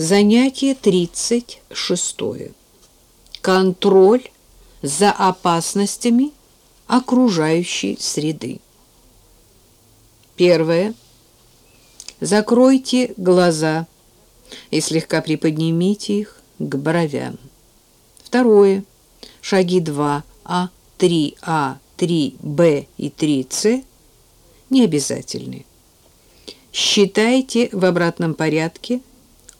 Занятие 36. Контроль за опасностями окружающей среды. Первое. Закройте глаза и слегка приподнимите их к бровям. Второе. Шаги 2А, 3А, 3Б и 3С не обязательны. Считайте в обратном порядке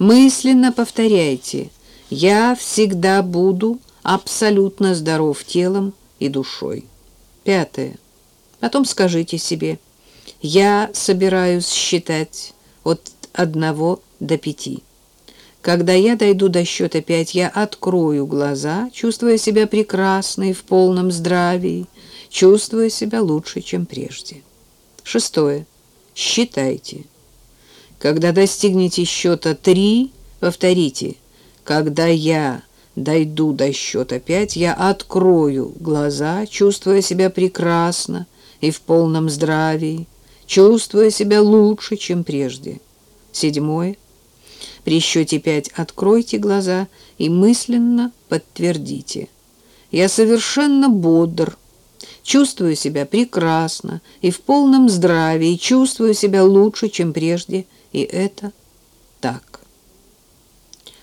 Мысленно повторяйте «Я всегда буду абсолютно здоров телом и душой». Пятое. Потом скажите себе «Я собираюсь считать от одного до пяти». Когда я дойду до счета пять, я открою глаза, чувствуя себя прекрасной, в полном здравии, чувствуя себя лучше, чем прежде. Шестое. Считайте. Когда достигнете счета три, повторите. Когда я дойду до счета пять, я открою глаза, чувствуя себя прекрасно и в полном здравии, чувствуя себя лучше, чем прежде. Седьмое. При счете пять откройте глаза и мысленно подтвердите. Я совершенно бодр, чувствую себя прекрасно и в полном здравии, чувствую себя лучше, чем прежде, и это так.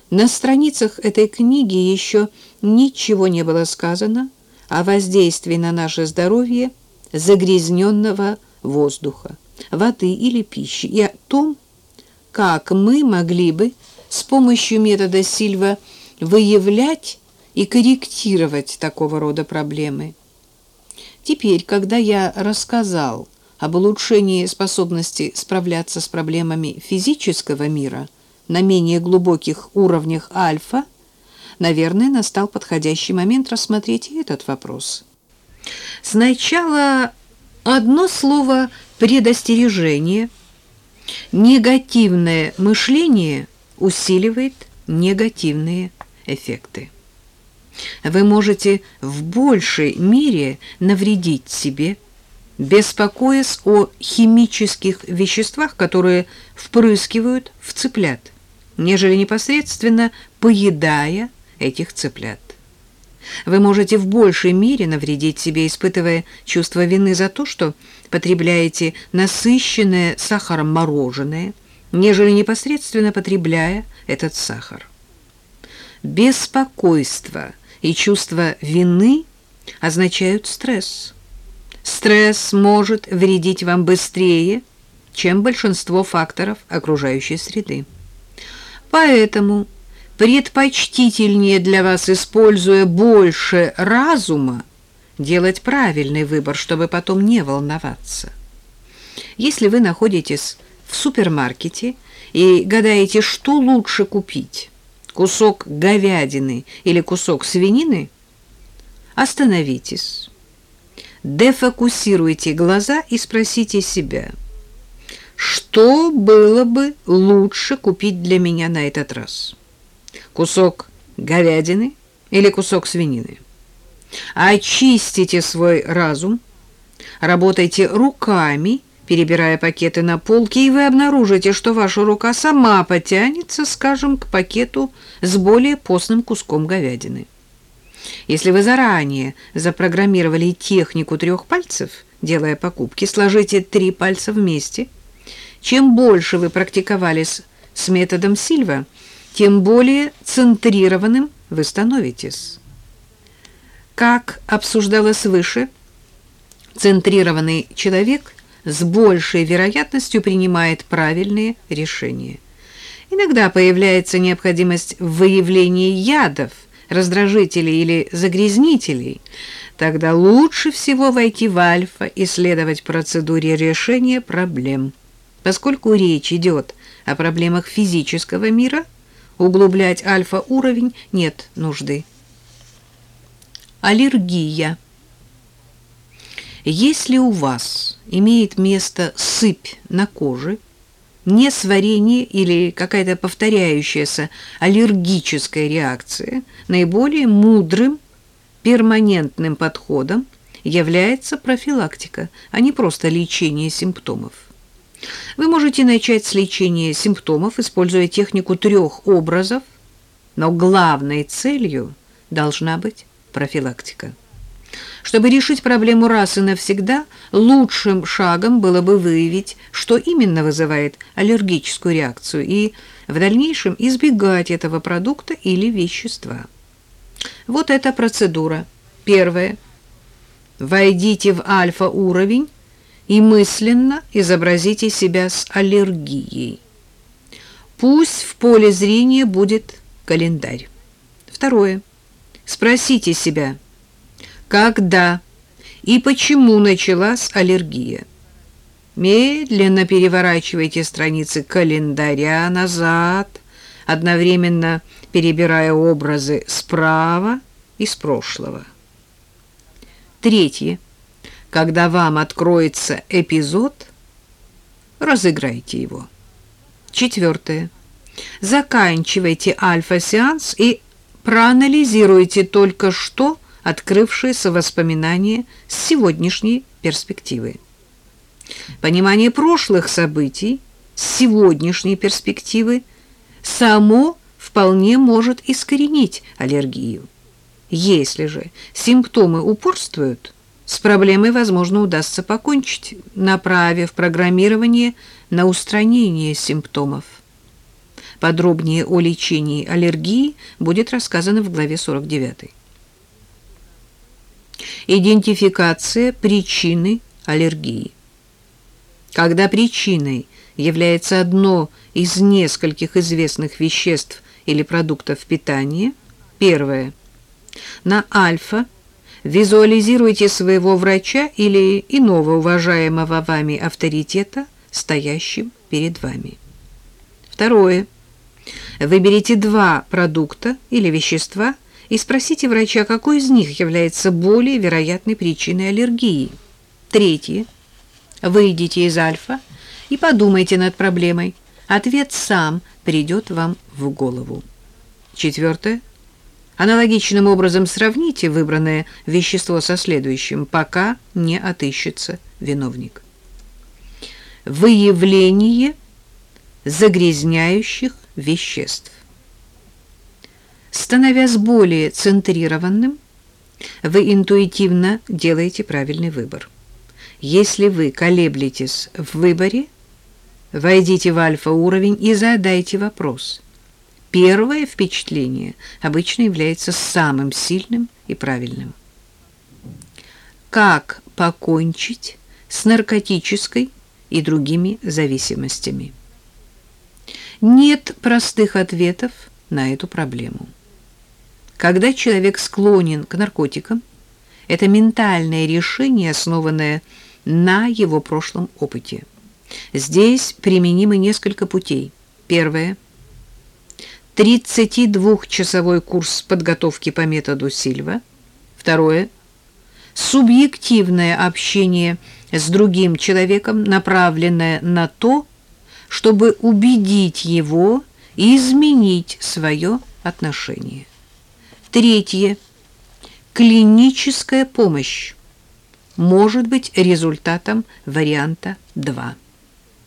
На страницах этой книги еще ничего не было сказано о воздействии на наше здоровье загрязненного воздуха, воды или пищи и о том, как мы могли бы с помощью метода Сильва выявлять и корректировать такого рода проблемы. Теперь, когда я рассказал об улучшении способности справляться с проблемами физического мира на менее глубоких уровнях альфа, наверное, настал подходящий момент рассмотреть и этот вопрос. Сначала одно слово «предостережение» Негативное мышление усиливает негативные эффекты. Вы можете в большей мере навредить себе, беспокоясь о химических веществах, которые впрыскивают в цыплят, нежели непосредственно поедая этих цыплят. Вы можете в большей мере навредить себе, испытывая чувство вины за то, что потребляете насыщенное сахаром мороженое, нежели непосредственно потребляя этот сахар. Беспокойство и чувство вины означают стресс. Стресс может вредить вам быстрее, чем большинство факторов окружающей среды. Поэтому предпочтительнее для вас, используя больше разума, делать правильный выбор, чтобы потом не волноваться. Если вы находитесь в супермаркете и гадаете, что лучше купить, кусок говядины или кусок свинины, остановитесь, дефокусируйте глаза и спросите себя, что было бы лучше купить для меня на этот раз? Кусок говядины или кусок свинины? Очистите свой разум, работайте руками, перебирая пакеты на полке, и вы обнаружите, что ваша рука сама потянется, скажем, к пакету с более постным куском говядины. Если вы заранее запрограммировали технику трех пальцев, делая покупки, сложите три пальца вместе. Чем больше вы практиковались с методом Сильва, тем более центрированным вы становитесь. Как обсуждалось выше, центрированный человек с большей вероятностью принимает правильные решения. Иногда появляется необходимость в выявлении ядов, раздражителей или загрязнителей. Тогда лучше всего войти в альфа и следовать процедуре решения проблем. Поскольку речь идет о проблемах физического мира, углублять альфа-уровень нет нужды. Аллергия. Если у вас имеет место сыпь на коже, несварение или какая-то повторяющаяся аллергическая реакция, наиболее мудрым перманентным подходом является профилактика, а не просто лечение симптомов. Вы можете начать с лечения симптомов, используя технику трех образов, но главной целью должна быть профилактика. Чтобы решить проблему раз и навсегда, лучшим шагом было бы выявить, что именно вызывает аллергическую реакцию, и в дальнейшем избегать этого продукта или вещества. Вот эта процедура. Первое. Войдите в альфа-уровень и мысленно изобразите себя с аллергией. Пусть в поле зрения будет календарь. Второе. Спросите себя, когда и почему началась аллергия. Медленно переворачивайте страницы календаря назад, одновременно перебирая образы справа и с прошлого. Третье. Когда вам откроется эпизод, разыграйте его. Четвертое. Заканчивайте альфа-сеанс и проанализируйте только что открывшиеся воспоминания с сегодняшней перспективы. Понимание прошлых событий с сегодняшней перспективы само вполне может искоренить аллергию. Если же симптомы упорствуют, с проблемой, возможно, удастся покончить, направив программирование на устранение симптомов. Подробнее о лечении аллергии будет рассказано в главе 49. Идентификация причины аллергии. Когда причиной является одно из нескольких известных веществ или продуктов питания, первое – на альфа – Визуализируйте своего врача или иного уважаемого вами авторитета, стоящим перед вами. Второе. Выберите два продукта или вещества и спросите врача, какой из них является более вероятной причиной аллергии. Третье. Выйдите из альфа и подумайте над проблемой. Ответ сам придет вам в голову. Четвертое. Аналогичным образом сравните выбранное вещество со следующим, пока не отыщется виновник. Выявление загрязняющих веществ. Становясь более центрированным, вы интуитивно делаете правильный выбор. Если вы колеблетесь в выборе, войдите в альфа-уровень и задайте вопрос – первое впечатление обычно является самым сильным и правильным. Как покончить с наркотической и другими зависимостями? Нет простых ответов на эту проблему. Когда человек склонен к наркотикам, это ментальное решение, основанное на его прошлом опыте. Здесь применимы несколько путей. Первое – 32-часовой курс подготовки по методу Сильва. Второе. Субъективное общение с другим человеком, направленное на то, чтобы убедить его изменить свое отношение. Третье. Клиническая помощь может быть результатом варианта 2.